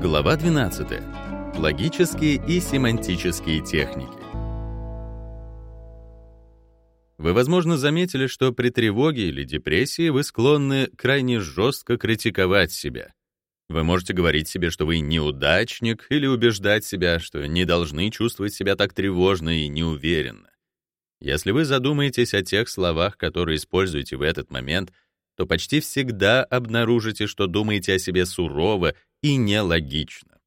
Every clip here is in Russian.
Глава 12. Логические и семантические техники. Вы, возможно, заметили, что при тревоге или депрессии вы склонны крайне жестко критиковать себя. Вы можете говорить себе, что вы неудачник, или убеждать себя, что не должны чувствовать себя так тревожно и неуверенно. Если вы задумаетесь о тех словах, которые используете в этот момент, то почти всегда обнаружите, что думаете о себе сурово и нелогично.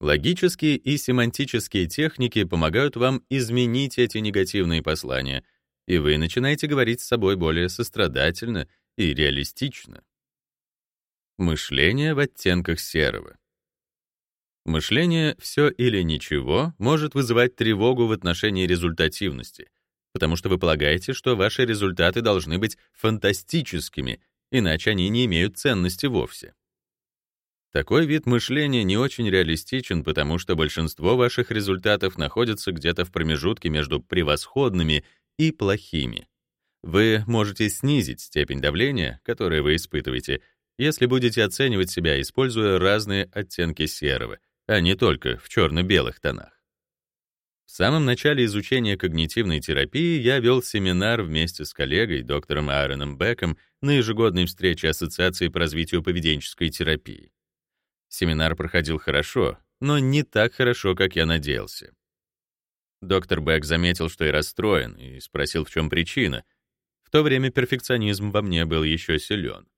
Логические и семантические техники помогают вам изменить эти негативные послания, и вы начинаете говорить с собой более сострадательно и реалистично. Мышление в оттенках серого. Мышление «все или ничего» может вызывать тревогу в отношении результативности, потому что вы полагаете, что ваши результаты должны быть фантастическими, иначе они не имеют ценности вовсе. Такой вид мышления не очень реалистичен, потому что большинство ваших результатов находятся где-то в промежутке между превосходными и плохими. Вы можете снизить степень давления, которое вы испытываете, если будете оценивать себя, используя разные оттенки серого, а не только в черно-белых тонах. В самом начале изучения когнитивной терапии я вел семинар вместе с коллегой, доктором Аароном Беком, на ежегодной встрече Ассоциации по развитию поведенческой терапии. Семинар проходил хорошо, но не так хорошо, как я надеялся. Доктор Бек заметил, что я расстроен, и спросил, в чем причина. В то время перфекционизм во мне был еще силен.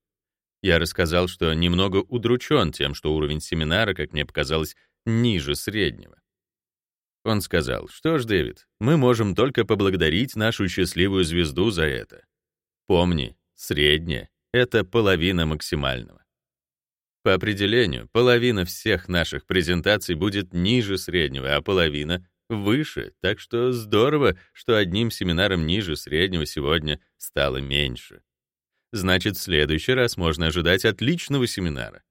Я рассказал, что немного удручен тем, что уровень семинара, как мне показалось, ниже среднего. Он сказал, что ж, Дэвид, мы можем только поблагодарить нашу счастливую звезду за это. Помни, среднее — это половина максимального. По определению, половина всех наших презентаций будет ниже среднего, а половина — выше, так что здорово, что одним семинаром ниже среднего сегодня стало меньше. Значит, в следующий раз можно ожидать отличного семинара.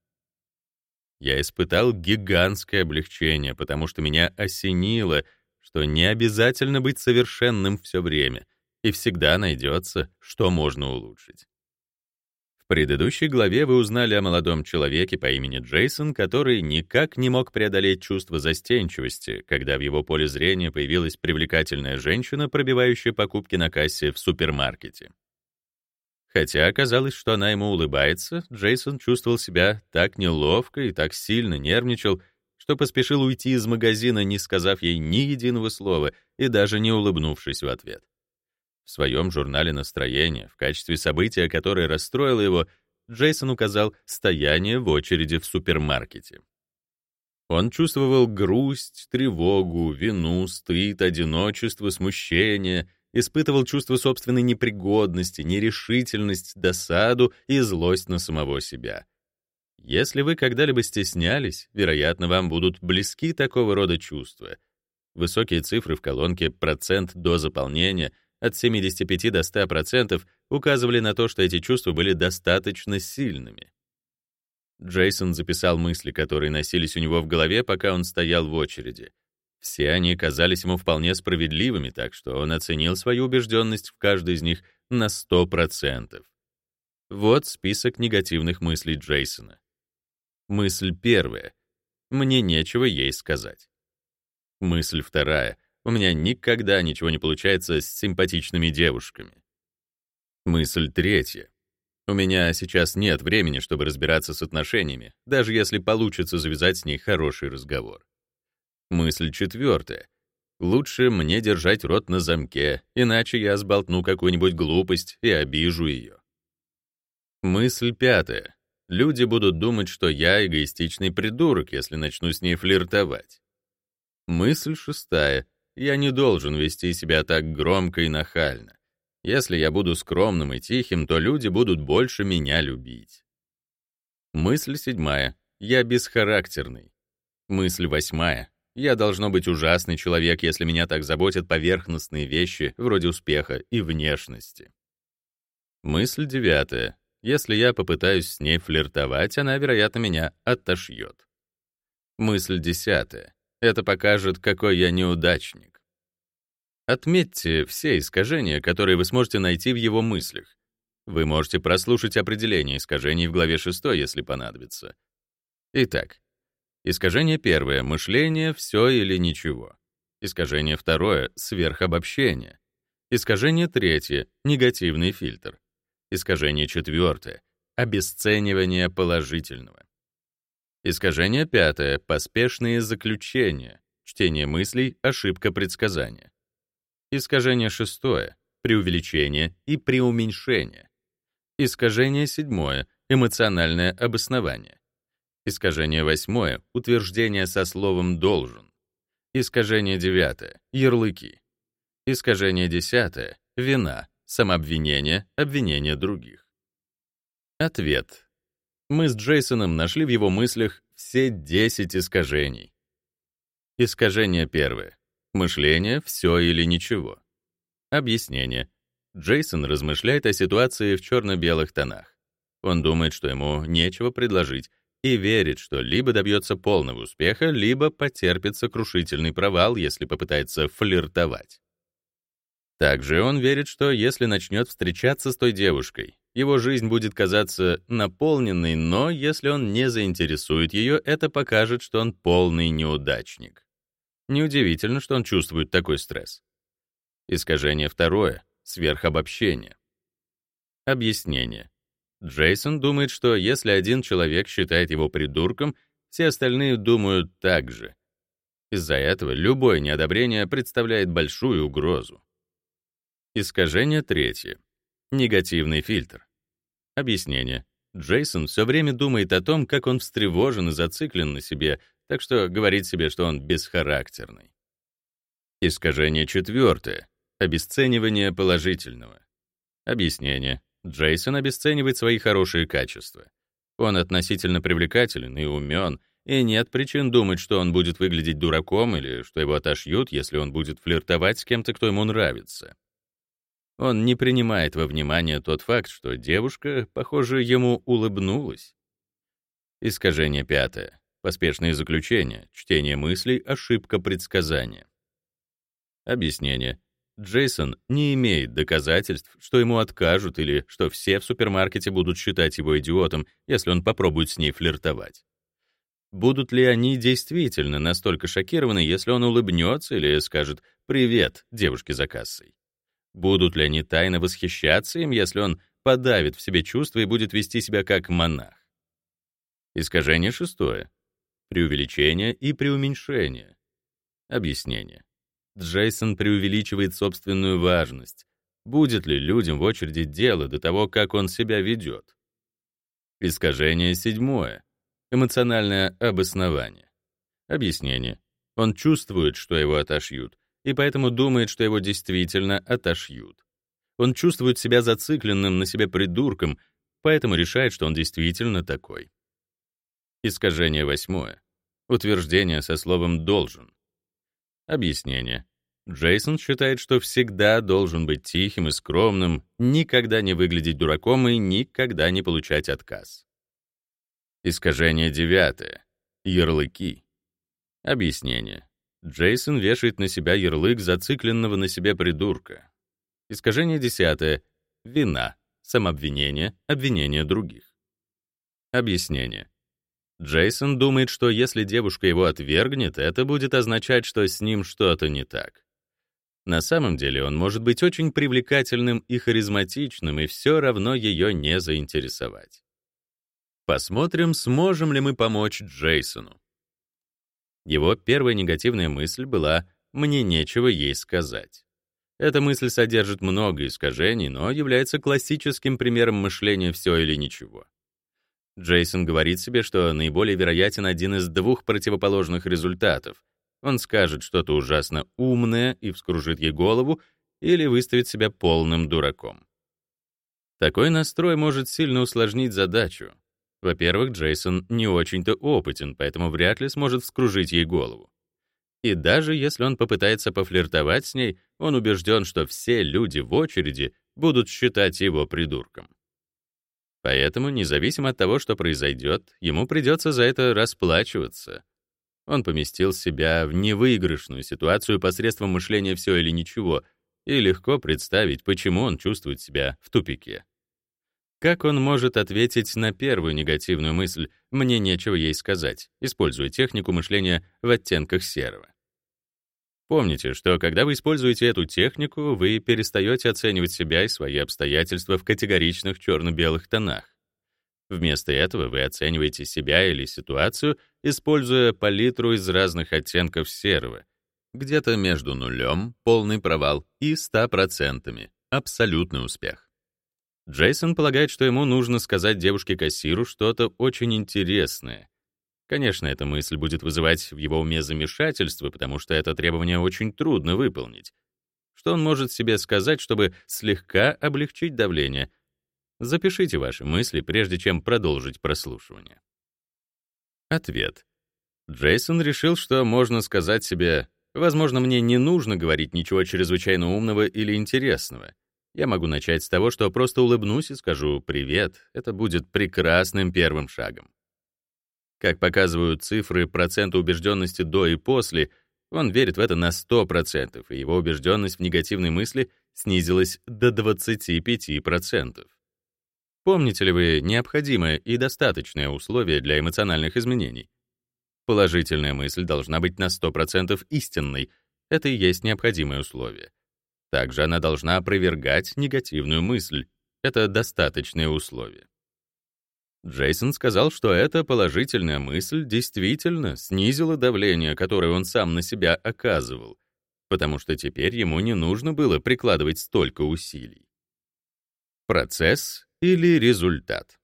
Я испытал гигантское облегчение, потому что меня осенило, что не обязательно быть совершенным все время, и всегда найдется, что можно улучшить предыдущей главе вы узнали о молодом человеке по имени Джейсон, который никак не мог преодолеть чувство застенчивости, когда в его поле зрения появилась привлекательная женщина, пробивающая покупки на кассе в супермаркете. Хотя оказалось, что она ему улыбается, Джейсон чувствовал себя так неловко и так сильно нервничал, что поспешил уйти из магазина, не сказав ей ни единого слова и даже не улыбнувшись в ответ. В своем журнале настроения в качестве события, которое расстроило его, Джейсон указал стояние в очереди в супермаркете. Он чувствовал грусть, тревогу, вину, стыд, одиночество, смущение, испытывал чувство собственной непригодности, нерешительность, досаду и злость на самого себя. Если вы когда-либо стеснялись, вероятно, вам будут близки такого рода чувства. Высокие цифры в колонке «процент до заполнения» от 75 до 100% указывали на то, что эти чувства были достаточно сильными. Джейсон записал мысли, которые носились у него в голове, пока он стоял в очереди. Все они казались ему вполне справедливыми, так что он оценил свою убежденность в каждой из них на 100%. Вот список негативных мыслей Джейсона. Мысль первая. Мне нечего ей сказать. Мысль вторая. У меня никогда ничего не получается с симпатичными девушками. Мысль третья. У меня сейчас нет времени, чтобы разбираться с отношениями, даже если получится завязать с ней хороший разговор. Мысль четвертая. Лучше мне держать рот на замке, иначе я сболтну какую-нибудь глупость и обижу ее. Мысль пятая. Люди будут думать, что я эгоистичный придурок, если начну с ней флиртовать. Мысль шестая. Я не должен вести себя так громко и нахально. Если я буду скромным и тихим, то люди будут больше меня любить. Мысль седьмая. Я бесхарактерный. Мысль восьмая. Я должно быть ужасный человек, если меня так заботят поверхностные вещи, вроде успеха и внешности. Мысль девятая. Если я попытаюсь с ней флиртовать, она, вероятно, меня оттошьет. Мысль десятая. Это покажет, какой я неудачник. Отметьте все искажения, которые вы сможете найти в его мыслях. Вы можете прослушать определение искажений в главе 6, если понадобится. Итак, Искажение первое — мышление «все или ничего». Искажение второе — сверхобобщение. Искажение третье — негативный фильтр. Искажение четвертое — обесценивание положительного. Искажение пятое — поспешные заключения, чтение мыслей, ошибка предсказания. Искажение шестое — преувеличение и преуменьшение. Искажение седьмое — эмоциональное обоснование. Искажение восьмое — утверждение со словом «должен». Искажение девятое — ярлыки. Искажение десятое — вина, самообвинение, обвинение других. Ответ. Мы с Джейсоном нашли в его мыслях все 10 искажений. Искажение первое. Мышление — все или ничего. Объяснение. Джейсон размышляет о ситуации в черно-белых тонах. Он думает, что ему нечего предложить, и верит, что либо добьется полного успеха, либо потерпит сокрушительный провал, если попытается флиртовать. Также он верит, что если начнет встречаться с той девушкой, его жизнь будет казаться наполненной, но если он не заинтересует ее, это покажет, что он полный неудачник. Неудивительно, что он чувствует такой стресс. Искажение второе — сверхобобщение. Объяснение. Джейсон думает, что если один человек считает его придурком, все остальные думают так же. Из-за этого любое неодобрение представляет большую угрозу. Искажение третье. Негативный фильтр. Объяснение. Джейсон все время думает о том, как он встревожен и зациклен на себе, так что говорит себе, что он бесхарактерный. Искажение четвертое. Обесценивание положительного. Объяснение. Джейсон обесценивает свои хорошие качества. Он относительно привлекателен и умен, и нет причин думать, что он будет выглядеть дураком или что его отошьют, если он будет флиртовать с кем-то, кто ему нравится. Он не принимает во внимание тот факт, что девушка, похоже, ему улыбнулась. Искажение пятое. Поспешные заключения, чтение мыслей, ошибка предсказания. Объяснение. Джейсон не имеет доказательств, что ему откажут или что все в супермаркете будут считать его идиотом, если он попробует с ней флиртовать. Будут ли они действительно настолько шокированы, если он улыбнется или скажет «привет» девушке за кассой? Будут ли они тайно восхищаться им, если он подавит в себе чувства и будет вести себя как монах? Искажение шестое. Преувеличение и преуменьшение. Объяснение. Джейсон преувеличивает собственную важность. Будет ли людям в очереди дело до того, как он себя ведет? Искажение седьмое. Эмоциональное обоснование. Объяснение. Он чувствует, что его отошьют, и поэтому думает, что его действительно отошьют. Он чувствует себя зацикленным на себе придурком, поэтому решает, что он действительно такой. Искажение восьмое. Утверждение со словом «должен». Объяснение. Джейсон считает, что всегда должен быть тихим и скромным, никогда не выглядеть дураком и никогда не получать отказ. Искажение девятое. Ярлыки. Объяснение. Джейсон вешает на себя ярлык зацикленного на себе придурка. Искажение десятое. Вина, самообвинение, обвинение других. Объяснение. Джейсон думает, что если девушка его отвергнет, это будет означать, что с ним что-то не так. На самом деле он может быть очень привлекательным и харизматичным, и все равно ее не заинтересовать. Посмотрим, сможем ли мы помочь Джейсону. Его первая негативная мысль была «мне нечего ей сказать». Эта мысль содержит много искажений, но является классическим примером мышления «все или ничего». Джейсон говорит себе, что наиболее вероятен один из двух противоположных результатов. Он скажет что-то ужасно умное и вскружит ей голову, или выставит себя полным дураком. Такой настрой может сильно усложнить задачу. Во-первых, Джейсон не очень-то опытен, поэтому вряд ли сможет вскружить ей голову. И даже если он попытается пофлиртовать с ней, он убежден, что все люди в очереди будут считать его придурком. Поэтому, независимо от того, что произойдет, ему придется за это расплачиваться. Он поместил себя в невыигрышную ситуацию посредством мышления «все или ничего», и легко представить, почему он чувствует себя в тупике. Как он может ответить на первую негативную мысль «мне нечего ей сказать», используя технику мышления в оттенках серого? Помните, что когда вы используете эту технику, вы перестаете оценивать себя и свои обстоятельства в категоричных черно-белых тонах. Вместо этого вы оцениваете себя или ситуацию, используя палитру из разных оттенков серого, где-то между нулем, полный провал, и 100%, абсолютный успех. Джейсон полагает, что ему нужно сказать девушке-кассиру что-то очень интересное. Конечно, эта мысль будет вызывать в его уме замешательство, потому что это требование очень трудно выполнить. Что он может себе сказать, чтобы слегка облегчить давление? Запишите ваши мысли, прежде чем продолжить прослушивание. Ответ. Джейсон решил, что можно сказать себе, возможно, мне не нужно говорить ничего чрезвычайно умного или интересного. Я могу начать с того, что просто улыбнусь и скажу «привет». Это будет прекрасным первым шагом. Как показывают цифры процента убежденности до и после, он верит в это на 100%, и его убежденность в негативной мысли снизилась до 25%. Помните ли вы необходимое и достаточное условие для эмоциональных изменений? Положительная мысль должна быть на 100% истинной. Это и есть необходимое условие. Также она должна опровергать негативную мысль. Это достаточные условия. Джейсон сказал, что эта положительная мысль действительно снизила давление, которое он сам на себя оказывал, потому что теперь ему не нужно было прикладывать столько усилий. Процесс или результат?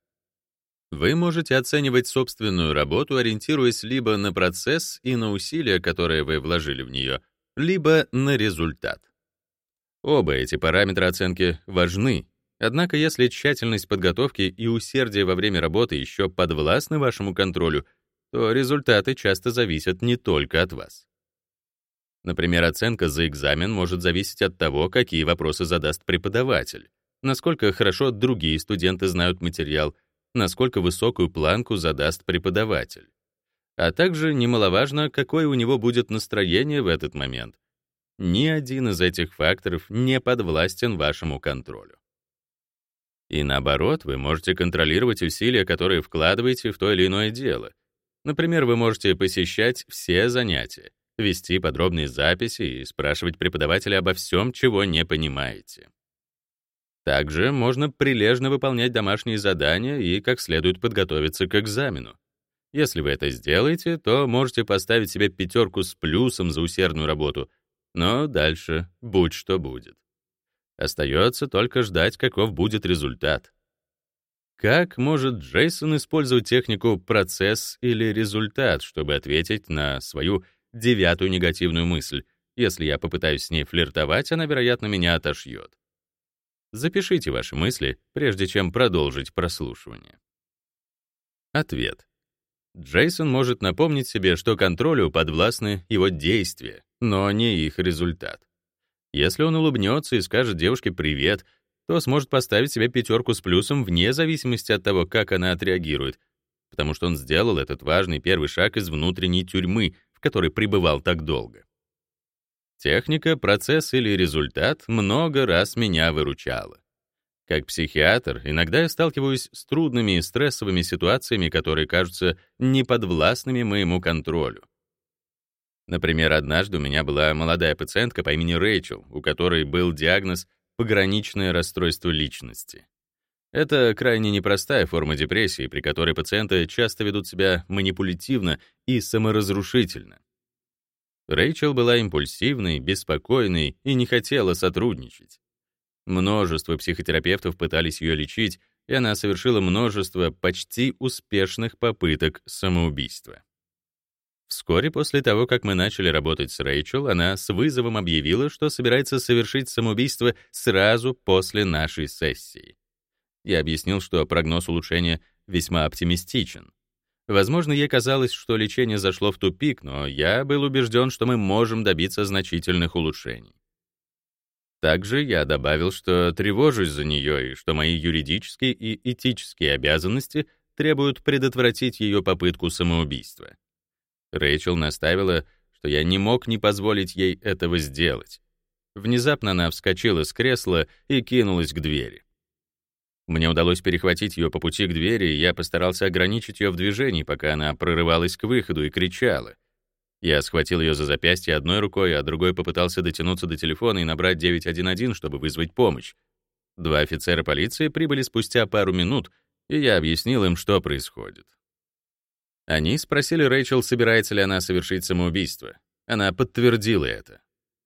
Вы можете оценивать собственную работу, ориентируясь либо на процесс и на усилия, которые вы вложили в нее, либо на результат. Оба эти параметра оценки важны. Однако, если тщательность подготовки и усердие во время работы еще подвластны вашему контролю, то результаты часто зависят не только от вас. Например, оценка за экзамен может зависеть от того, какие вопросы задаст преподаватель, насколько хорошо другие студенты знают материал, насколько высокую планку задаст преподаватель. А также немаловажно, какое у него будет настроение в этот момент, ни один из этих факторов не подвластен вашему контролю. И наоборот, вы можете контролировать усилия, которые вкладываете в то или иное дело. Например, вы можете посещать все занятия, вести подробные записи и спрашивать преподавателя обо всем, чего не понимаете. Также можно прилежно выполнять домашние задания и как следует подготовиться к экзамену. Если вы это сделаете, то можете поставить себе пятерку с плюсом за усердную работу — но дальше будь что будет. Остается только ждать, каков будет результат. Как может Джейсон использовать технику «процесс» или «результат», чтобы ответить на свою девятую негативную мысль? Если я попытаюсь с ней флиртовать, она, вероятно, меня отошьет. Запишите ваши мысли, прежде чем продолжить прослушивание. Ответ. Джейсон может напомнить себе, что контролю подвластны его действия, но не их результат. Если он улыбнется и скажет девушке «привет», то сможет поставить себе пятерку с плюсом вне зависимости от того, как она отреагирует, потому что он сделал этот важный первый шаг из внутренней тюрьмы, в которой пребывал так долго. Техника, процесс или результат много раз меня выручала. Как психиатр, иногда я сталкиваюсь с трудными и стрессовыми ситуациями, которые кажутся неподвластными моему контролю. Например, однажды у меня была молодая пациентка по имени Рэйчел, у которой был диагноз «пограничное расстройство личности». Это крайне непростая форма депрессии, при которой пациенты часто ведут себя манипулятивно и саморазрушительно. Рэйчел была импульсивной, беспокойной и не хотела сотрудничать. Множество психотерапевтов пытались ее лечить, и она совершила множество почти успешных попыток самоубийства. Вскоре после того, как мы начали работать с Рэйчел, она с вызовом объявила, что собирается совершить самоубийство сразу после нашей сессии. Я объяснил, что прогноз улучшения весьма оптимистичен. Возможно, ей казалось, что лечение зашло в тупик, но я был убежден, что мы можем добиться значительных улучшений. Также я добавил, что тревожусь за нее и что мои юридические и этические обязанности требуют предотвратить ее попытку самоубийства. Рэйчел наставила, что я не мог не позволить ей этого сделать. Внезапно она вскочила с кресла и кинулась к двери. Мне удалось перехватить ее по пути к двери, и я постарался ограничить ее в движении, пока она прорывалась к выходу и кричала. Я схватил ее за запястье одной рукой, а другой попытался дотянуться до телефона и набрать 911, чтобы вызвать помощь. Два офицера полиции прибыли спустя пару минут, и я объяснил им, что происходит. Они спросили Рэйчел, собирается ли она совершить самоубийство. Она подтвердила это.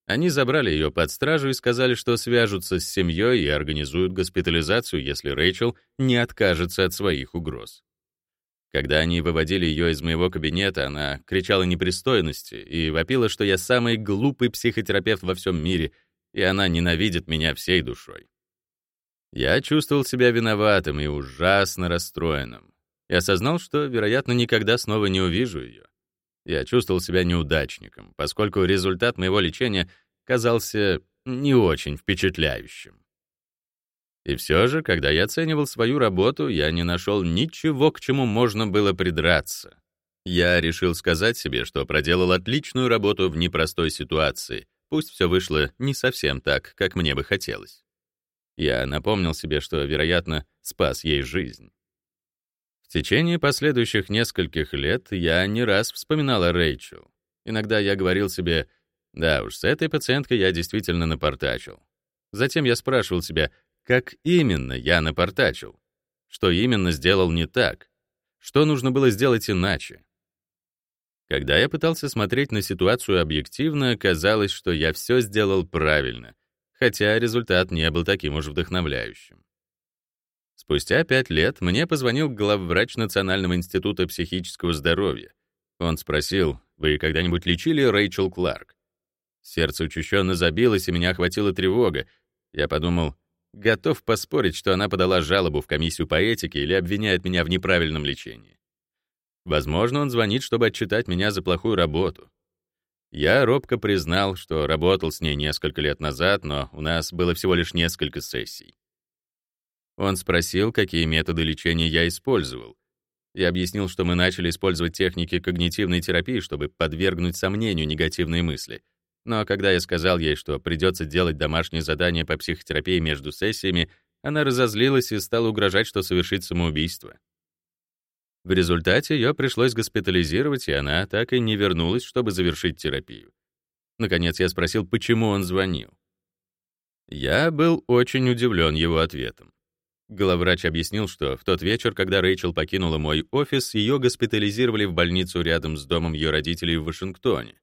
Они забрали ее под стражу и сказали, что свяжутся с семьей и организуют госпитализацию, если Рэйчел не откажется от своих угроз. Когда они выводили ее из моего кабинета, она кричала непристойности и вопила, что я самый глупый психотерапевт во всем мире, и она ненавидит меня всей душой. Я чувствовал себя виноватым и ужасно расстроенным. И осознал, что, вероятно, никогда снова не увижу ее. Я чувствовал себя неудачником, поскольку результат моего лечения казался не очень впечатляющим. И все же, когда я оценивал свою работу, я не нашел ничего, к чему можно было придраться. Я решил сказать себе, что проделал отличную работу в непростой ситуации, пусть все вышло не совсем так, как мне бы хотелось. Я напомнил себе, что, вероятно, спас ей жизнь. В течение последующих нескольких лет я не раз вспоминал о Рэйчел. Иногда я говорил себе, да уж, с этой пациенткой я действительно напортачил. Затем я спрашивал себя, как именно я напортачил? Что именно сделал не так? Что нужно было сделать иначе? Когда я пытался смотреть на ситуацию объективно, казалось, что я все сделал правильно, хотя результат не был таким уж вдохновляющим. Спустя пять лет мне позвонил главврач Национального института психического здоровья. Он спросил, «Вы когда-нибудь лечили Рэйчел Кларк?» Сердце учащенно забилось, и меня охватила тревога. Я подумал, готов поспорить, что она подала жалобу в комиссию по этике или обвиняет меня в неправильном лечении. Возможно, он звонит, чтобы отчитать меня за плохую работу. Я робко признал, что работал с ней несколько лет назад, но у нас было всего лишь несколько сессий. Он спросил, какие методы лечения я использовал. Я объяснил, что мы начали использовать техники когнитивной терапии, чтобы подвергнуть сомнению негативные мысли. Но когда я сказал ей, что придется делать домашние задания по психотерапии между сессиями, она разозлилась и стала угрожать, что совершит самоубийство. В результате ее пришлось госпитализировать, и она так и не вернулась, чтобы завершить терапию. Наконец я спросил, почему он звонил. Я был очень удивлен его ответом. Главврач объяснил, что в тот вечер, когда Рэйчел покинула мой офис, ее госпитализировали в больницу рядом с домом ее родителей в Вашингтоне.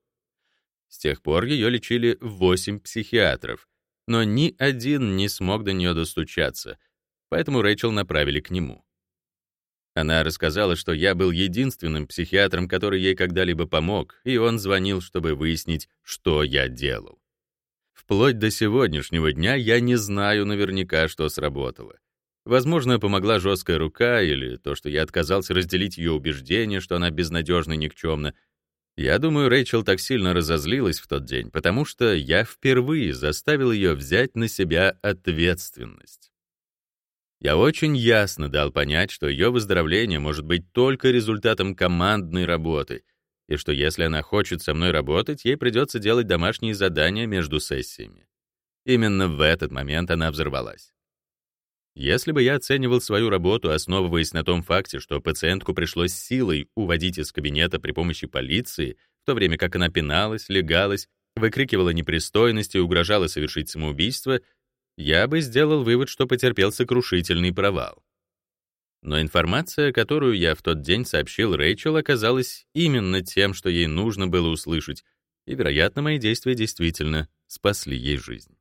С тех пор ее лечили восемь психиатров, но ни один не смог до нее достучаться, поэтому Рэйчел направили к нему. Она рассказала, что я был единственным психиатром, который ей когда-либо помог, и он звонил, чтобы выяснить, что я делал. Вплоть до сегодняшнего дня я не знаю наверняка, что сработало. Возможно, помогла жесткая рука или то, что я отказался разделить ее убеждение, что она безнадежна и никчемна. Я думаю, Рэйчел так сильно разозлилась в тот день, потому что я впервые заставил ее взять на себя ответственность. Я очень ясно дал понять, что ее выздоровление может быть только результатом командной работы, и что если она хочет со мной работать, ей придется делать домашние задания между сессиями. Именно в этот момент она взорвалась. Если бы я оценивал свою работу, основываясь на том факте, что пациентку пришлось силой уводить из кабинета при помощи полиции, в то время как она пиналась, легалась, выкрикивала непристойности и угрожала совершить самоубийство, я бы сделал вывод, что потерпел сокрушительный провал. Но информация, которую я в тот день сообщил Рэйчел, оказалась именно тем, что ей нужно было услышать, и, вероятно, мои действия действительно спасли ей жизнь.